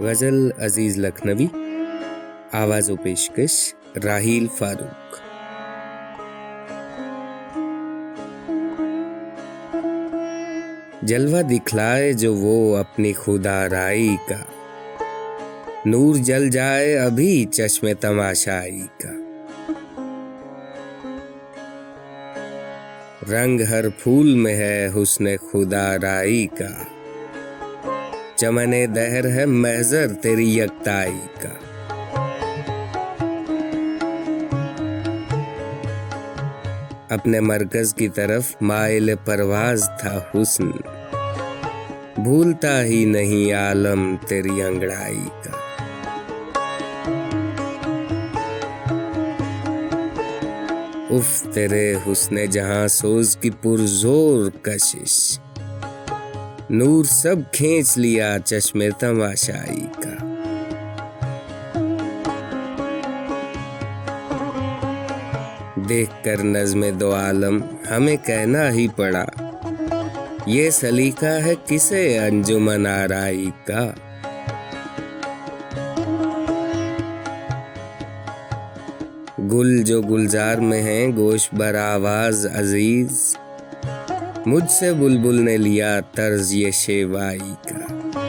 غزل عزیز لکھنوی، آواز و پیشکش راہیل فاروق۔ جلوہ دکھلائے جو وہ اپنی خدا رائی کا۔ نور جل جائے ابھی چشم تماشائی کا۔ رنگ ہر پھول میں ہے حسن خدا رائی کا۔ چمن دہر ہے محضر تیری یکتائی کا۔ اپنے مرکز کی طرف مائل پرواز تھا حسن۔ بھولتا ہی نہیں عالم تیری انگڑائی کا۔ اف تیرے حسن جہاں سوز کی پرزور کشش۔ نور سب کھینچ لیا چشم تماشائی کا۔ دیکھ کر نظم دو عالم ہمیں کہنا ہی پڑا، یہ سلیقہ ہے کسے انجمن آرائی کا؟ گل جو گلزار میں ہیں، گوش بر آواز عزیز۔ مجھ سے بلبل نے لیا طرز یہ شیوائی کا۔